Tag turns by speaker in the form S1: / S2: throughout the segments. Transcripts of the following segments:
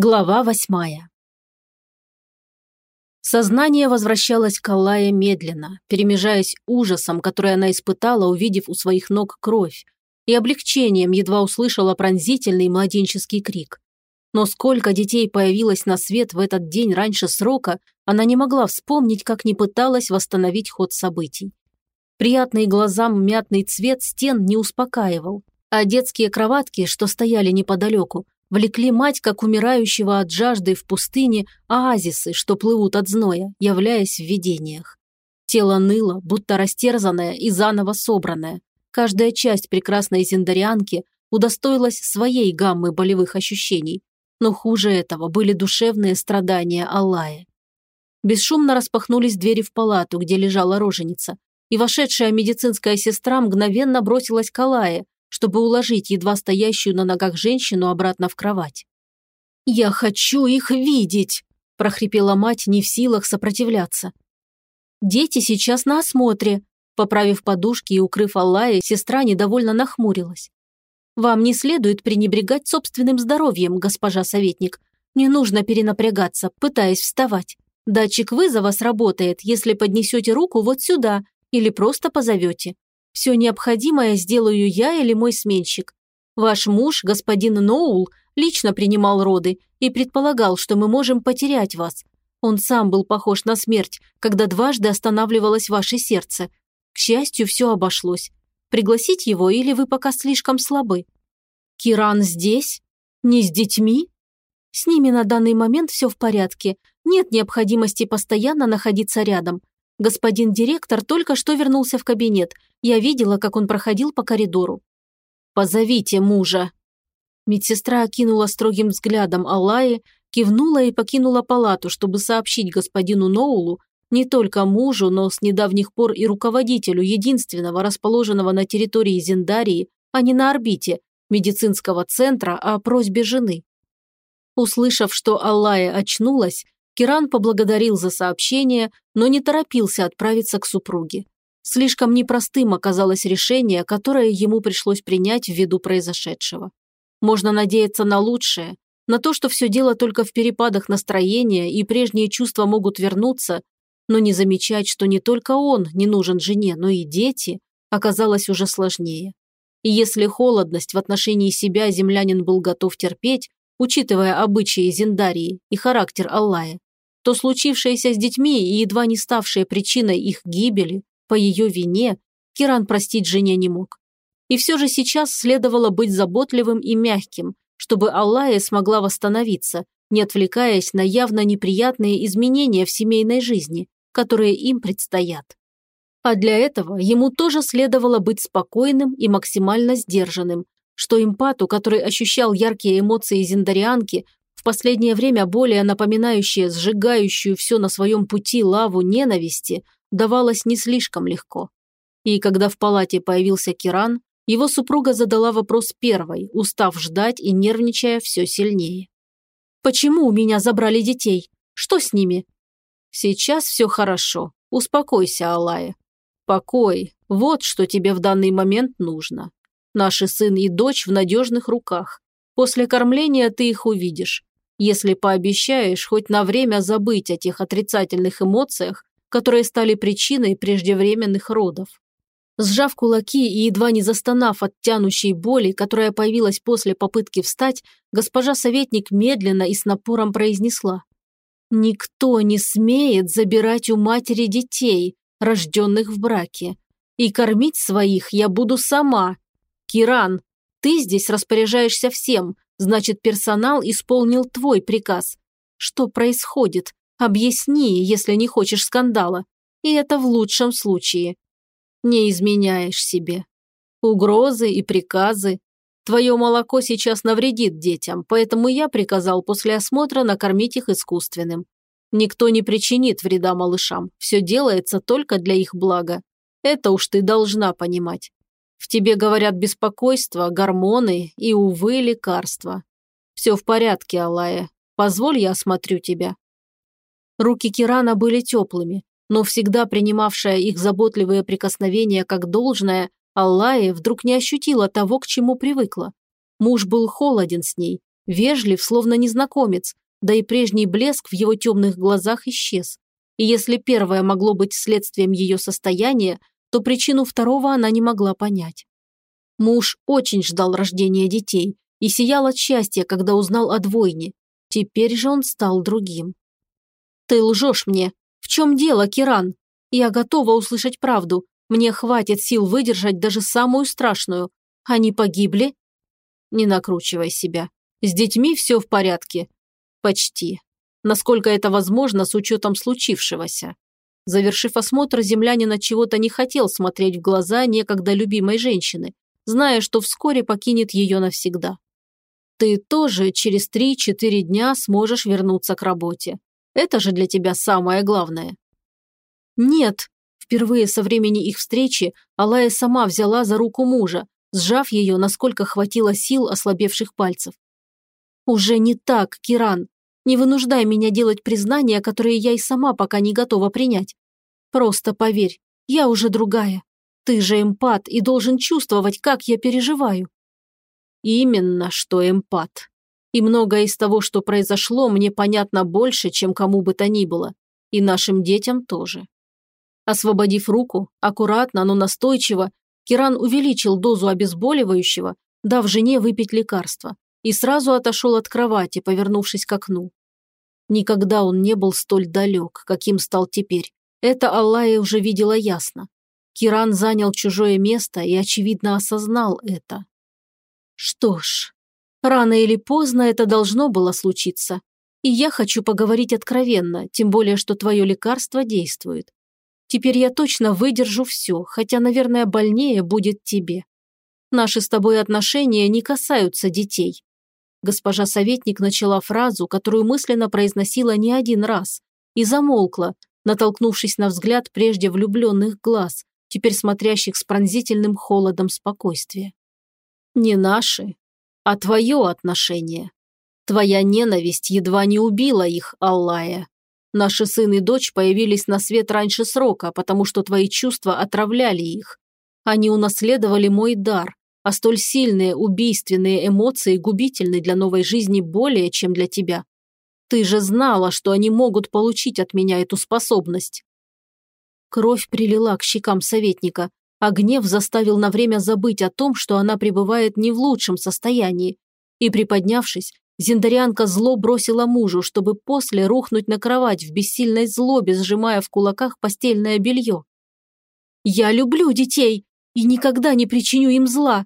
S1: Глава восьмая Сознание возвращалось к Аллае медленно, перемежаясь ужасом, который она испытала, увидев у своих ног кровь, и облегчением едва услышала пронзительный младенческий крик. Но сколько детей появилось на свет в этот день раньше срока, она не могла вспомнить, как не пыталась восстановить ход событий. Приятный глазам мятный цвет стен не успокаивал, а детские кроватки, что стояли неподалеку, влекли мать, как умирающего от жажды в пустыне, оазисы, что плывут от зноя, являясь в видениях. Тело ныло, будто растерзанное и заново собранное. Каждая часть прекрасной зендарианки удостоилась своей гаммы болевых ощущений. Но хуже этого были душевные страдания Аллая. Бесшумно распахнулись двери в палату, где лежала роженица, и вошедшая медицинская сестра мгновенно бросилась к Алае, чтобы уложить едва стоящую на ногах женщину обратно в кровать. «Я хочу их видеть!» – прохрипела мать, не в силах сопротивляться. «Дети сейчас на осмотре», – поправив подушки и укрыв Аллая, сестра недовольно нахмурилась. «Вам не следует пренебрегать собственным здоровьем, госпожа советник. Не нужно перенапрягаться, пытаясь вставать. Датчик вызова сработает, если поднесете руку вот сюда или просто позовете. Все необходимое сделаю я или мой сменщик. Ваш муж, господин Ноул, лично принимал роды и предполагал, что мы можем потерять вас. Он сам был похож на смерть, когда дважды останавливалось ваше сердце. К счастью, все обошлось. Пригласить его или вы пока слишком слабы? Киран здесь? Не с детьми? С ними на данный момент все в порядке. Нет необходимости постоянно находиться рядом. Господин директор только что вернулся в кабинет я видела, как он проходил по коридору. «Позовите мужа!» Медсестра окинула строгим взглядом Аллаи, кивнула и покинула палату, чтобы сообщить господину Ноулу, не только мужу, но с недавних пор и руководителю единственного расположенного на территории Зендарии, а не на орбите, медицинского центра, о просьбе жены. Услышав, что Аллая очнулась, Киран поблагодарил за сообщение, но не торопился отправиться к супруге. Слишком непростым оказалось решение, которое ему пришлось принять ввиду произошедшего. Можно надеяться на лучшее, на то, что все дело только в перепадах настроения и прежние чувства могут вернуться, но не замечать, что не только он не нужен жене, но и дети, оказалось уже сложнее. И если холодность в отношении себя землянин был готов терпеть, учитывая обычаи Зиндарии и характер Аллая, то случившееся с детьми и едва не ставшее причиной их гибели по ее вине Киран простить жене не мог. И все же сейчас следовало быть заботливым и мягким, чтобы Аллая смогла восстановиться, не отвлекаясь на явно неприятные изменения в семейной жизни, которые им предстоят. А для этого ему тоже следовало быть спокойным и максимально сдержанным, что эмпату, который ощущал яркие эмоции зиндарианки, в последнее время более напоминающие сжигающую все на своем пути лаву ненависти, давалось не слишком легко. И когда в палате появился Киран, его супруга задала вопрос первой, устав ждать и нервничая все сильнее. «Почему у меня забрали детей? Что с ними?» «Сейчас все хорошо. Успокойся, Алая. Покой – вот что тебе в данный момент нужно. Наши сын и дочь в надежных руках. После кормления ты их увидишь. Если пообещаешь хоть на время забыть о тех отрицательных эмоциях, которые стали причиной преждевременных родов. Сжав кулаки и едва не застонав от тянущей боли, которая появилась после попытки встать, госпожа советник медленно и с напором произнесла. «Никто не смеет забирать у матери детей, рожденных в браке. И кормить своих я буду сама. Киран, ты здесь распоряжаешься всем, значит, персонал исполнил твой приказ. Что происходит? Объясни, если не хочешь скандала. И это в лучшем случае. Не изменяешь себе. Угрозы и приказы. Твое молоко сейчас навредит детям, поэтому я приказал после осмотра накормить их искусственным. Никто не причинит вреда малышам. Все делается только для их блага. Это уж ты должна понимать. В тебе говорят беспокойство, гормоны и, увы, лекарства. Все в порядке, Алая. Позволь, я осмотрю тебя. Руки Кирана были теплыми, но всегда принимавшая их заботливые прикосновения как должное, Аллая вдруг не ощутила того, к чему привыкла. Муж был холоден с ней, Вежлив, словно незнакомец, да и прежний блеск в его темных глазах исчез. И если первое могло быть следствием ее состояния, то причину второго она не могла понять. Муж очень ждал рождения детей и сиял от счастья, когда узнал о двойне. Теперь же он стал другим. «Ты лжешь мне. В чем дело, Киран? Я готова услышать правду. Мне хватит сил выдержать даже самую страшную. Они погибли?» «Не накручивай себя. С детьми все в порядке. Почти. Насколько это возможно с учетом случившегося. Завершив осмотр, землянин от чего-то не хотел смотреть в глаза некогда любимой женщины, зная, что вскоре покинет ее навсегда. Ты тоже через 3-4 дня сможешь вернуться к работе. Это же для тебя самое главное. Нет, впервые со времени их встречи Алая сама взяла за руку мужа, сжав ее, насколько хватило сил ослабевших пальцев. «Уже не так, Киран. Не вынуждай меня делать признания, которые я и сама пока не готова принять. Просто поверь, я уже другая. Ты же эмпат и должен чувствовать, как я переживаю». Именно что эмпат. И многое из того, что произошло, мне понятно больше, чем кому бы то ни было. И нашим детям тоже. Освободив руку, аккуратно, но настойчиво, Киран увеличил дозу обезболивающего, дав жене выпить лекарство и сразу отошел от кровати, повернувшись к окну. Никогда он не был столь далек, каким стал теперь. Это Аллая уже видела ясно. Киран занял чужое место и, очевидно, осознал это. Что ж, рано или поздно это должно было случиться. И я хочу поговорить откровенно, тем более, что твое лекарство действует. Теперь я точно выдержу все, хотя, наверное, больнее будет тебе. Наши с тобой отношения не касаются детей. Госпожа советник начала фразу, которую мысленно произносила не один раз, и замолкла, натолкнувшись на взгляд прежде влюбленных глаз, теперь смотрящих с пронзительным холодом спокойствия. «Не наши, а твое отношение. Твоя ненависть едва не убила их, Аллая. Наши сын и дочь появились на свет раньше срока, потому что твои чувства отравляли их. Они унаследовали мой дар, а столь сильные убийственные эмоции губительны для новой жизни более, чем для тебя. Ты же знала, что они могут получить от меня эту способность. Кровь прилила к щекам советника, а гнев заставил на время забыть о том, что она пребывает не в лучшем состоянии. И, приподнявшись, Зиндарианка зло бросила мужу, чтобы после рухнуть на кровать в бессильной злобе, сжимая в кулаках постельное белье. «Я люблю детей и никогда не причиню им зла.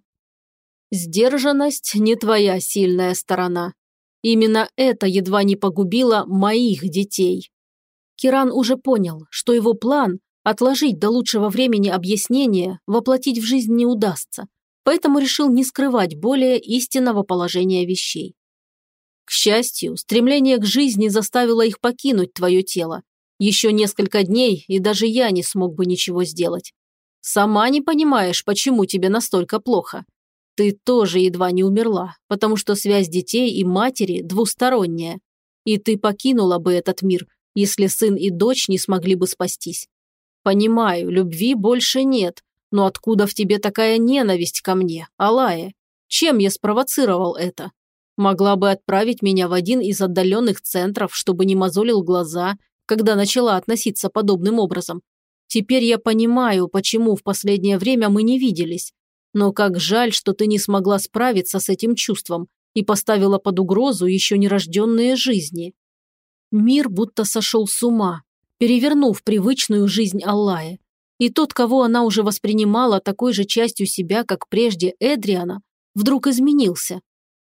S1: Сдержанность не твоя сильная сторона. Именно это едва не погубило моих детей. Киран уже понял, что его план отложить до лучшего времени объяснение воплотить в жизнь не удастся, поэтому решил не скрывать более истинного положения вещей. К счастью, стремление к жизни заставило их покинуть твое тело. Еще несколько дней, и даже я не смог бы ничего сделать. Сама не понимаешь, почему тебе настолько плохо. Ты тоже едва не умерла, потому что связь детей и матери двусторонняя. И ты покинула бы этот мир, если сын и дочь не смогли бы спастись. Понимаю, любви больше нет, но откуда в тебе такая ненависть ко мне, Алая? Чем я спровоцировал это? Могла бы отправить меня в один из отдаленных центров, чтобы не мозолил глаза, когда начала относиться подобным образом. Теперь я понимаю, почему в последнее время мы не виделись. Но как жаль, что ты не смогла справиться с этим чувством и поставила под угрозу еще нерожденные жизни. Мир будто сошел с ума, перевернув привычную жизнь Аллая. И тот, кого она уже воспринимала такой же частью себя, как прежде Эдриана, вдруг изменился.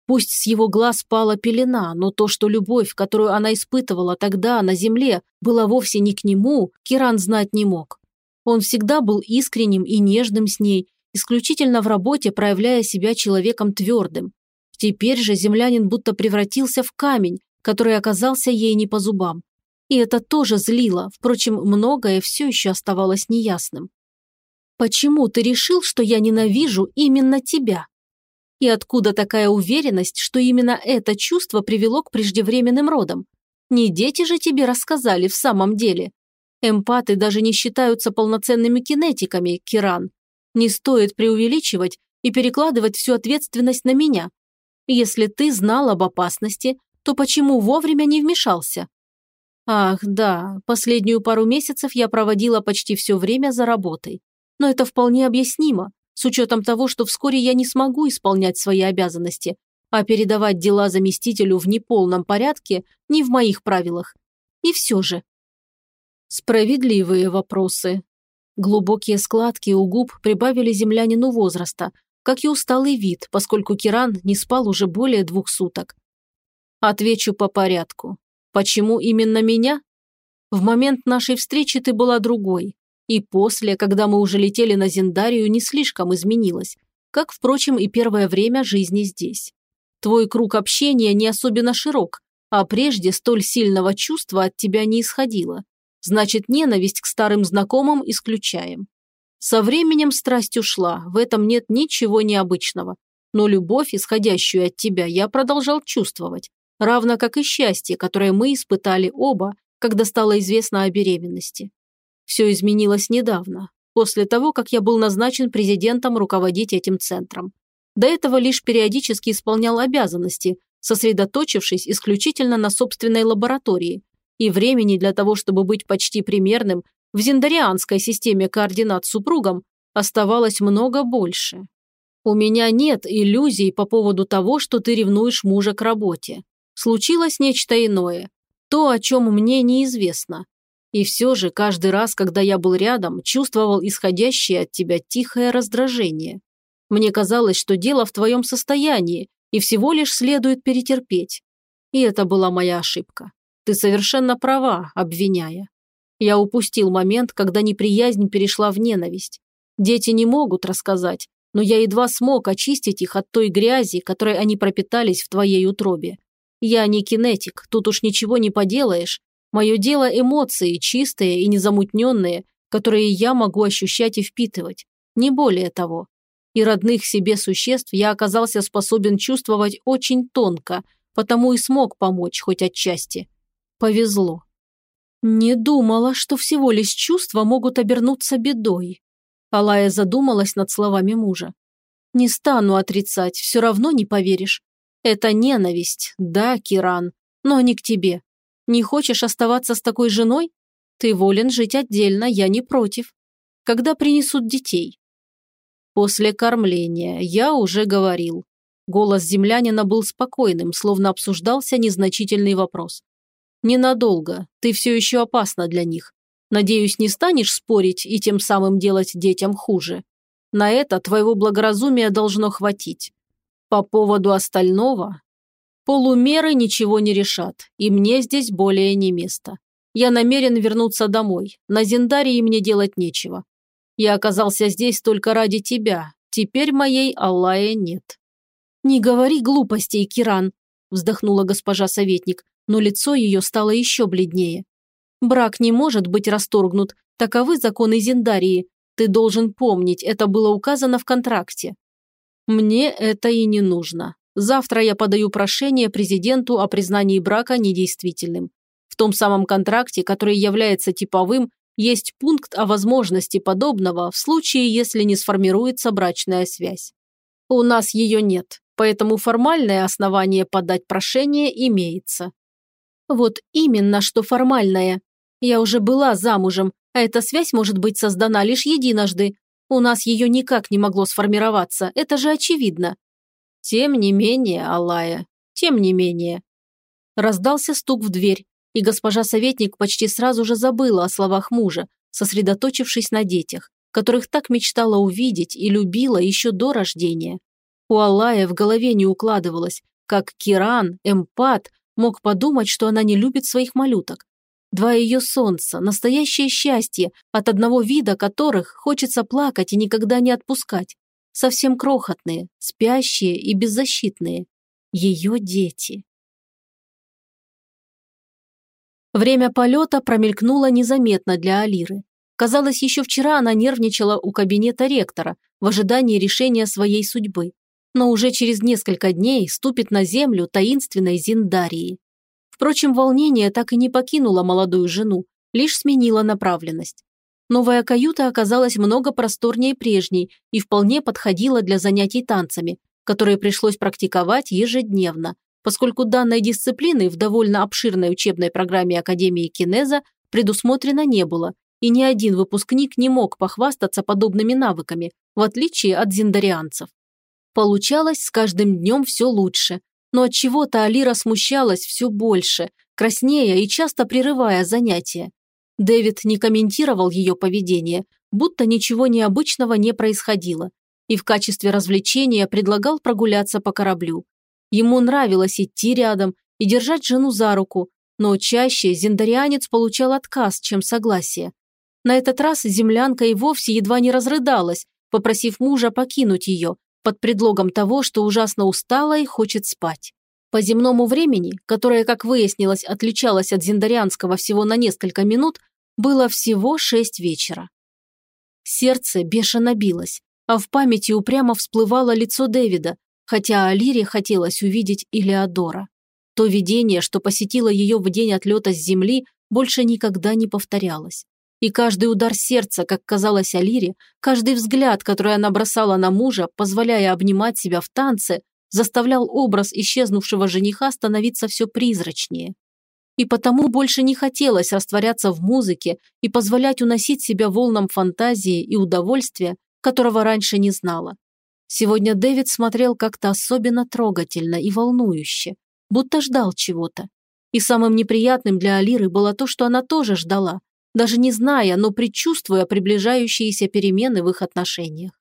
S1: Пусть с его глаз пала пелена, но то, что любовь, которую она испытывала тогда на земле, была вовсе не к нему, Киран знать не мог. Он всегда был искренним и нежным с ней исключительно в работе проявляя себя человеком твердым. Теперь же землянин будто превратился в камень, который оказался ей не по зубам. И это тоже злило, впрочем, многое все еще оставалось неясным. «Почему ты решил, что я ненавижу именно тебя?» И откуда такая уверенность, что именно это чувство привело к преждевременным родам? Не дети же тебе рассказали в самом деле. Эмпаты даже не считаются полноценными кинетиками, Киран. Не стоит преувеличивать и перекладывать всю ответственность на меня. Если ты знал об опасности, то почему вовремя не вмешался? Ах, да, последнюю пару месяцев я проводила почти все время за работой. Но это вполне объяснимо, с учетом того, что вскоре я не смогу исполнять свои обязанности, а передавать дела заместителю в неполном порядке не в моих правилах. И все же. Справедливые вопросы. Глубокие складки у губ прибавили землянину возраста, как и усталый вид, поскольку Киран не спал уже более двух суток. Отвечу по порядку. Почему именно меня? В момент нашей встречи ты была другой. И после, когда мы уже летели на Зендарию, не слишком изменилась. Как, впрочем, и первое время жизни здесь. Твой круг общения не особенно широк, а прежде столь сильного чувства от тебя не исходило. Значит, ненависть к старым знакомым исключаем. Со временем страсть ушла, в этом нет ничего необычного. Но любовь, исходящую от тебя, я продолжал чувствовать равно как и счастье, которое мы испытали оба, когда стало известно о беременности. Все изменилось недавно, после того, как я был назначен президентом руководить этим центром. До этого лишь периодически исполнял обязанности, сосредоточившись исключительно на собственной лаборатории, и времени для того, чтобы быть почти примерным в зендарианской системе координат супругом, оставалось много больше. У меня нет иллюзий по поводу того, что ты ревнуешь мужа к работе. Случилось нечто иное, то, о чем мне неизвестно. И все же каждый раз, когда я был рядом, чувствовал исходящее от тебя тихое раздражение. Мне казалось, что дело в твоем состоянии, и всего лишь следует перетерпеть. И это была моя ошибка. Ты совершенно права, обвиняя. Я упустил момент, когда неприязнь перешла в ненависть. Дети не могут рассказать, но я едва смог очистить их от той грязи, которой они пропитались в твоей утробе. Я не кинетик, тут уж ничего не поделаешь. Мое дело эмоции, чистые и незамутненные, которые я могу ощущать и впитывать. Не более того. И родных себе существ я оказался способен чувствовать очень тонко, потому и смог помочь хоть отчасти. Повезло. Не думала, что всего лишь чувства могут обернуться бедой. Алая задумалась над словами мужа. Не стану отрицать, все равно не поверишь. Это ненависть, да, Киран, но не к тебе. Не хочешь оставаться с такой женой? Ты волен жить отдельно, я не против. Когда принесут детей? После кормления, я уже говорил. Голос землянина был спокойным, словно обсуждался незначительный вопрос. Ненадолго, ты все еще опасна для них. Надеюсь, не станешь спорить и тем самым делать детям хуже. На это твоего благоразумия должно хватить. По поводу остального, полумеры ничего не решат, и мне здесь более не место. Я намерен вернуться домой, на Зендарии мне делать нечего. Я оказался здесь только ради тебя, теперь моей Аллая нет». «Не говори глупостей, Киран», – вздохнула госпожа советник, но лицо ее стало еще бледнее. «Брак не может быть расторгнут, таковы законы Зендарии. Ты должен помнить, это было указано в контракте. Мне это и не нужно. Завтра я подаю прошение президенту о признании брака недействительным. В том самом контракте, который является типовым, есть пункт о возможности подобного в случае, если не сформируется брачная связь. У нас ее нет, поэтому формальное основание подать прошение имеется. Вот именно, что формальное. Я уже была замужем, а эта связь может быть создана лишь единожды, у нас ее никак не могло сформироваться, это же очевидно. Тем не менее, Алая, тем не менее. Раздался стук в дверь, и госпожа советник почти сразу же забыла о словах мужа, сосредоточившись на детях, которых так мечтала увидеть и любила еще до рождения. У Алая в голове не укладывалось, как Киран, эмпат, мог подумать, что она не любит своих малюток, Два ее солнца, настоящее счастье, от одного вида которых хочется плакать и никогда не отпускать. Совсем крохотные, спящие и беззащитные. Ее дети. Время полета промелькнуло незаметно для Алиры. Казалось, еще вчера она нервничала у кабинета ректора в ожидании решения своей судьбы. Но уже через несколько дней ступит на землю таинственной Зиндарии. Впрочем, волнение так и не покинуло молодую жену, лишь сменило направленность. Новая каюта оказалась много просторнее прежней и вполне подходила для занятий танцами, которые пришлось практиковать ежедневно, поскольку данной дисциплины в довольно обширной учебной программе Академии Кинеза предусмотрено не было, и ни один выпускник не мог похвастаться подобными навыками, в отличие от зиндарианцев. Получалось с каждым днем все лучше, но от чего то Алира смущалась все больше, краснея и часто прерывая занятия. Дэвид не комментировал ее поведение, будто ничего необычного не происходило, и в качестве развлечения предлагал прогуляться по кораблю. Ему нравилось идти рядом и держать жену за руку, но чаще зендарианец получал отказ, чем согласие. На этот раз землянка и вовсе едва не разрыдалась, попросив мужа покинуть ее, под предлогом того, что ужасно устала и хочет спать. По земному времени, которое, как выяснилось, отличалось от зендарианского всего на несколько минут, было всего шесть вечера. Сердце бешено билось, а в памяти упрямо всплывало лицо Дэвида, хотя Алире хотелось увидеть Илеодора. То видение, что посетило ее в день отлета с земли, больше никогда не повторялось. И каждый удар сердца, как казалось Алире, каждый взгляд, который она бросала на мужа, позволяя обнимать себя в танце, заставлял образ исчезнувшего жениха становиться все призрачнее. И потому больше не хотелось растворяться в музыке и позволять уносить себя волнам фантазии и удовольствия, которого раньше не знала. Сегодня Дэвид смотрел как-то особенно трогательно и волнующе, будто ждал чего-то. И самым неприятным для Алиры было то, что она тоже ждала, даже не зная, но предчувствуя приближающиеся перемены в их отношениях.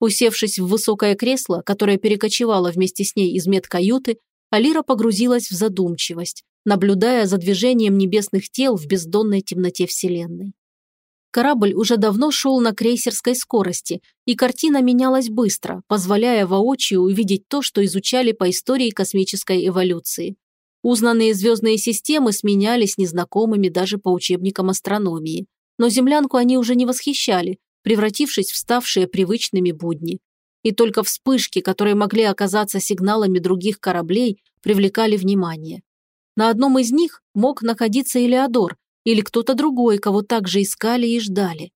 S1: Усевшись в высокое кресло, которое перекочевало вместе с ней из медкаюты, Алира погрузилась в задумчивость, наблюдая за движением небесных тел в бездонной темноте Вселенной. Корабль уже давно шел на крейсерской скорости, и картина менялась быстро, позволяя воочию увидеть то, что изучали по истории космической эволюции. Узнанные звездные системы сменялись незнакомыми даже по учебникам астрономии. Но землянку они уже не восхищали, превратившись в ставшие привычными будни. И только вспышки, которые могли оказаться сигналами других кораблей, привлекали внимание. На одном из них мог находиться Элеодор, или кто-то другой, кого также искали и ждали.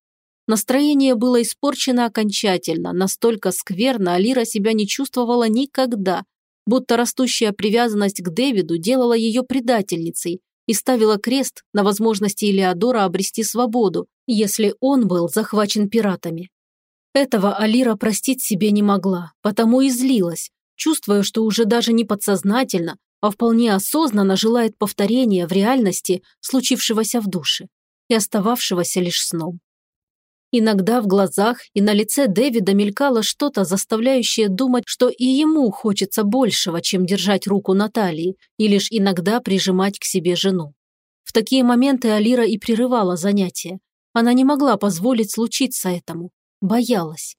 S1: Настроение было испорчено окончательно, настолько скверно Алира себя не чувствовала никогда, будто растущая привязанность к Дэвиду делала ее предательницей и ставила крест на возможности Илеодора обрести свободу, если он был захвачен пиратами. Этого Алира простить себе не могла, потому и злилась, чувствуя, что уже даже не подсознательно, а вполне осознанно желает повторения в реальности случившегося в душе и остававшегося лишь сном. Иногда в глазах и на лице Дэвида мелькало что-то, заставляющее думать, что и ему хочется большего, чем держать руку Натальи и лишь иногда прижимать к себе жену. В такие моменты Алира и прерывала занятия. Она не могла позволить случиться этому, боялась.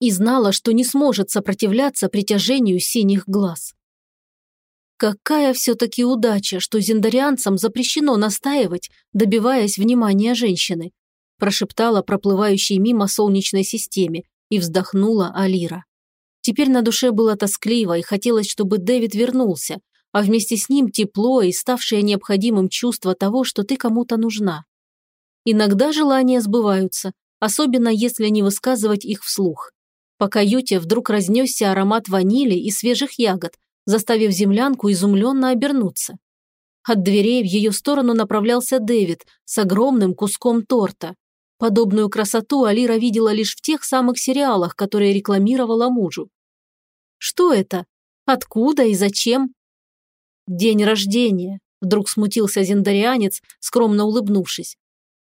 S1: И знала, что не сможет сопротивляться притяжению синих глаз. Какая все-таки удача, что зендарианцам запрещено настаивать, добиваясь внимания женщины, прошептала проплывающей мимо солнечной системе и вздохнула Алира. Теперь на душе было тоскливо и хотелось, чтобы Дэвид вернулся, а вместе с ним тепло и ставшее необходимым чувство того, что ты кому-то нужна. Иногда желания сбываются, особенно если не высказывать их вслух. По каюте вдруг разнесся аромат ванили и свежих ягод, заставив землянку изумленно обернуться. От дверей в ее сторону направлялся Дэвид с огромным куском торта. Подобную красоту Алира видела лишь в тех самых сериалах, которые рекламировала мужу. Что это? Откуда и зачем? День рождения, вдруг смутился зендарианец, скромно улыбнувшись.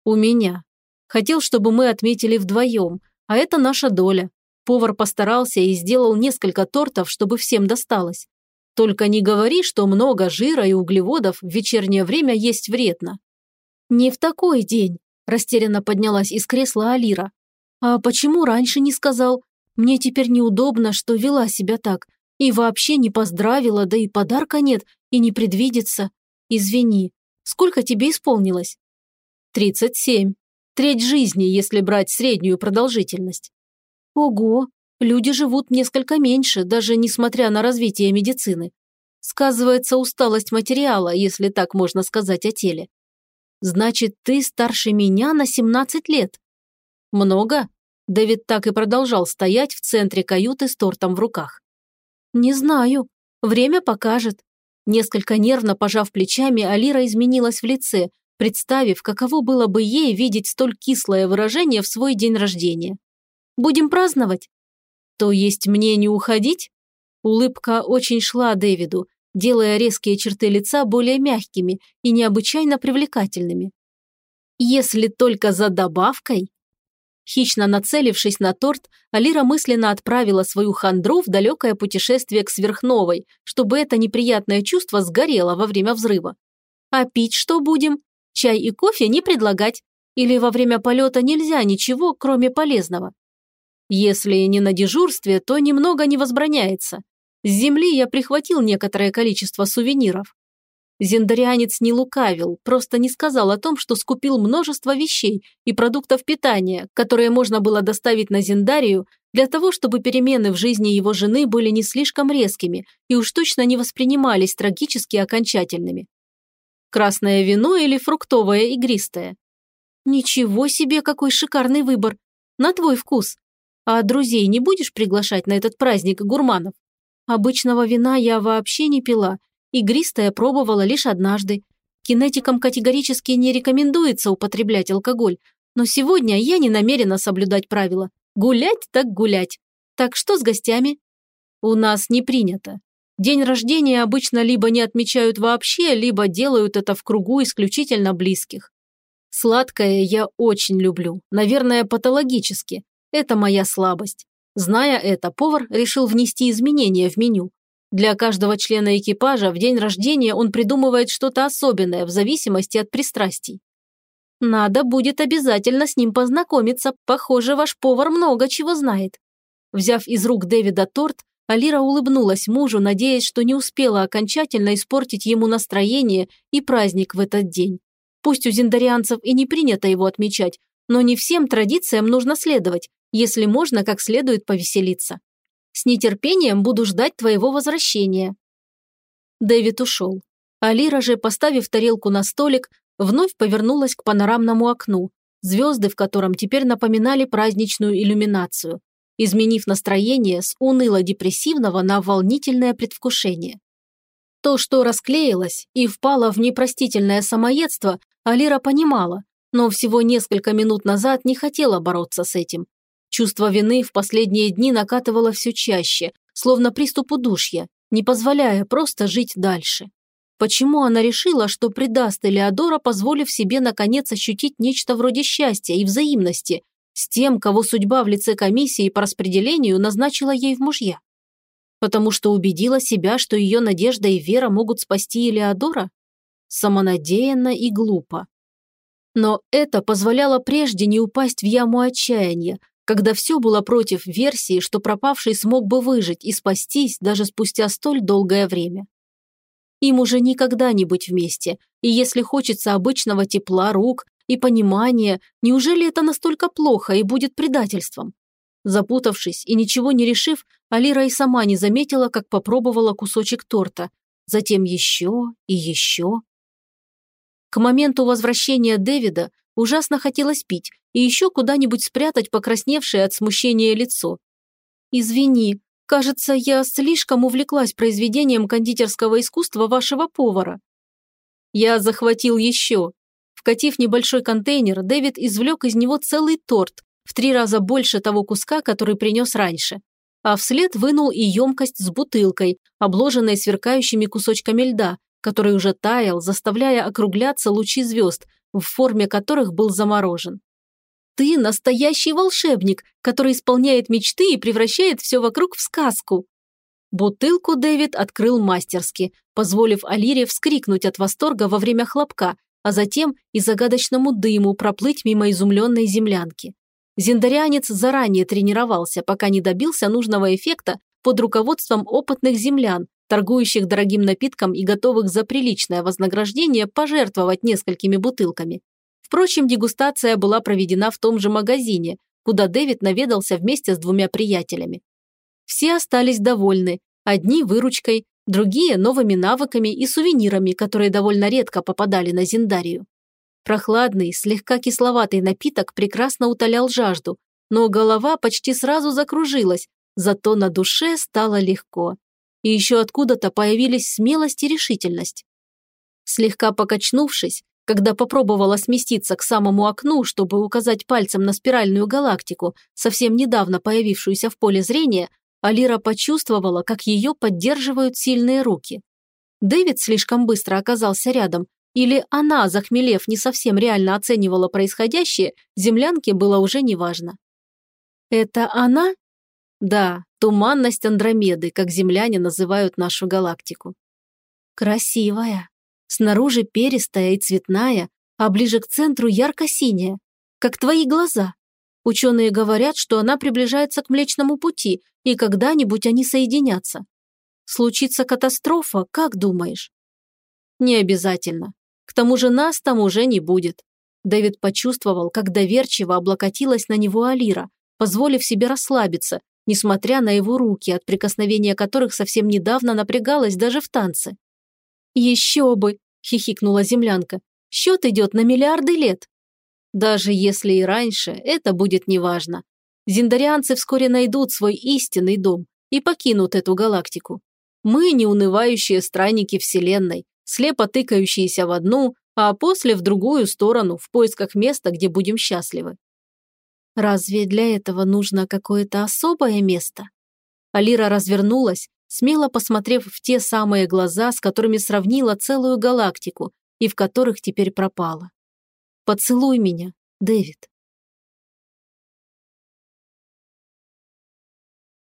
S1: У меня. Хотел, чтобы мы отметили вдвоем, а это наша доля. Повар постарался и сделал несколько тортов, чтобы всем досталось. Только не говори, что много жира и углеводов в вечернее время есть вредно. Не в такой день, растерянно поднялась из кресла Алира. А почему раньше не сказал? Мне теперь неудобно, что вела себя так. И вообще не поздравила, да и подарка нет, и не предвидится. Извини. Сколько тебе исполнилось? Тридцать семь. Треть жизни, если брать среднюю продолжительность. Ого, Люди живут несколько меньше, даже несмотря на развитие медицины. Сказывается усталость материала, если так можно сказать о теле. Значит, ты старше меня на 17 лет. Много? Дэвид так и продолжал стоять в центре каюты с тортом в руках. Не знаю. Время покажет. Несколько нервно пожав плечами, Алира изменилась в лице, представив, каково было бы ей видеть столь кислое выражение в свой день рождения. «Будем праздновать?» «То есть мне не уходить?» Улыбка очень шла Дэвиду, делая резкие черты лица более мягкими и необычайно привлекательными. «Если только за добавкой?» Хищно нацелившись на торт, Алира мысленно отправила свою хандру в далекое путешествие к сверхновой, чтобы это неприятное чувство сгорело во время взрыва. «А пить что будем? Чай и кофе не предлагать. Или во время полета нельзя ничего, кроме полезного?» «Если не на дежурстве, то немного не возбраняется. С земли я прихватил некоторое количество сувениров. Зендарианец не лукавил, просто не сказал о том, что скупил множество вещей и продуктов питания, которые можно было доставить на Зендарию для того, чтобы перемены в жизни его жены были не слишком резкими и уж точно не воспринимались трагически окончательными. Красное вино или фруктовое игристое? Ничего себе, какой шикарный выбор. На твой вкус. А друзей не будешь приглашать на этот праздник гурманов? Обычного вина я вообще не пила Игристое пробовала лишь однажды. Кинетикам категорически не рекомендуется употреблять алкоголь, но сегодня я не намерена соблюдать правила. Гулять так гулять. Так что с гостями? У нас не принято. День рождения обычно либо не отмечают вообще, либо делают это в кругу исключительно близких. Сладкое я очень люблю, наверное, патологически. Это моя слабость. Зная это, повар решил внести изменения в меню. Для каждого члена экипажа в день рождения он придумывает что-то особенное в зависимости от пристрастий. Надо будет обязательно с ним познакомиться, похоже, ваш повар много чего знает. Взяв из рук Дэвида торт, Алира улыбнулась мужу, надеясь, что не успела окончательно испортить ему настроение и праздник в этот день. Пусть у зиндарианцев и не принято его отмечать, но не всем традициям нужно следовать, если можно как следует повеселиться. С нетерпением буду ждать твоего возвращения». Дэвид ушел. Алира же, поставив тарелку на столик, вновь повернулась к панорамному окну, звезды в котором теперь напоминали праздничную иллюминацию, изменив настроение с уныло-депрессивного на волнительное предвкушение. То, что расклеилось и впало в непростительное самоедство, Алира понимала, но всего несколько минут назад не хотела бороться с этим. Чувство вины в последние дни накатывало все чаще, словно приступ удушья, не позволяя просто жить дальше. Почему она решила, что предаст Элеодора, позволив себе наконец ощутить нечто вроде счастья и взаимности с тем, кого судьба в лице комиссии по распределению назначила ей в мужья? Потому что убедила себя, что ее надежда и вера могут спасти Элеодора? Самонадеянно и глупо. Но это позволяло прежде не упасть в яму отчаяния, когда все было против версии, что пропавший смог бы выжить и спастись даже спустя столь долгое время. Им уже никогда не быть вместе, и если хочется обычного тепла рук и понимания, неужели это настолько плохо и будет предательством? Запутавшись и ничего не решив, Алира и сама не заметила, как попробовала кусочек торта, затем еще и еще. К моменту возвращения Дэвида ужасно хотелось пить, и еще куда-нибудь спрятать покрасневшее от смущения лицо. «Извини, кажется, я слишком увлеклась произведением кондитерского искусства вашего повара». Я захватил еще. Вкатив небольшой контейнер, Дэвид извлек из него целый торт, в три раза больше того куска, который принес раньше. А вслед вынул и емкость с бутылкой, обложенной сверкающими кусочками льда, который уже таял, заставляя округляться лучи звезд, в форме которых был заморожен. Ты настоящий волшебник, который исполняет мечты и превращает все вокруг в сказку». Бутылку Дэвид открыл мастерски, позволив Алире вскрикнуть от восторга во время хлопка, а затем и загадочному дыму проплыть мимо изумленной землянки. Зендарианец заранее тренировался, пока не добился нужного эффекта под руководством опытных землян, торгующих дорогим напитком и готовых за приличное вознаграждение пожертвовать несколькими бутылками. Впрочем, дегустация была проведена в том же магазине, куда Дэвид наведался вместе с двумя приятелями. Все остались довольны, одни выручкой, другие новыми навыками и сувенирами, которые довольно редко попадали на Зиндарию. Прохладный, слегка кисловатый напиток прекрасно утолял жажду, но голова почти сразу закружилась, зато на душе стало легко. и еще откуда-то появились смелость и решительность. Слегка покачнувшись, когда попробовала сместиться к самому окну, чтобы указать пальцем на спиральную галактику, совсем недавно появившуюся в поле зрения, Алира почувствовала, как ее поддерживают сильные руки. Дэвид слишком быстро оказался рядом, или она, захмелев, не совсем реально оценивала происходящее, землянке было уже неважно. «Это она?» «Да, туманность Андромеды, как земляне называют нашу галактику». «Красивая», Снаружи перистая и цветная, а ближе к центру ярко-синяя, как твои глаза. Ученые говорят, что она приближается к Млечному пути, и когда-нибудь они соединятся. Случится катастрофа, как думаешь? Не обязательно. К тому же нас там уже не будет. Дэвид почувствовал, как доверчиво облокотилась на него Алира, позволив себе расслабиться, несмотря на его руки, от прикосновения которых совсем недавно напрягалась даже в танце. «Еще бы!» – хихикнула землянка. «Счет идет на миллиарды лет». Даже если и раньше, это будет неважно. Зиндарианцы вскоре найдут свой истинный дом и покинут эту галактику. Мы неунывающие странники Вселенной, слепо тыкающиеся в одну, а после в другую сторону, в поисках места, где будем счастливы. Разве для этого нужно какое-то особое место? Алира развернулась смело посмотрев в те самые глаза, с которыми сравнила целую галактику и в которых теперь пропала. «Поцелуй меня, Дэвид».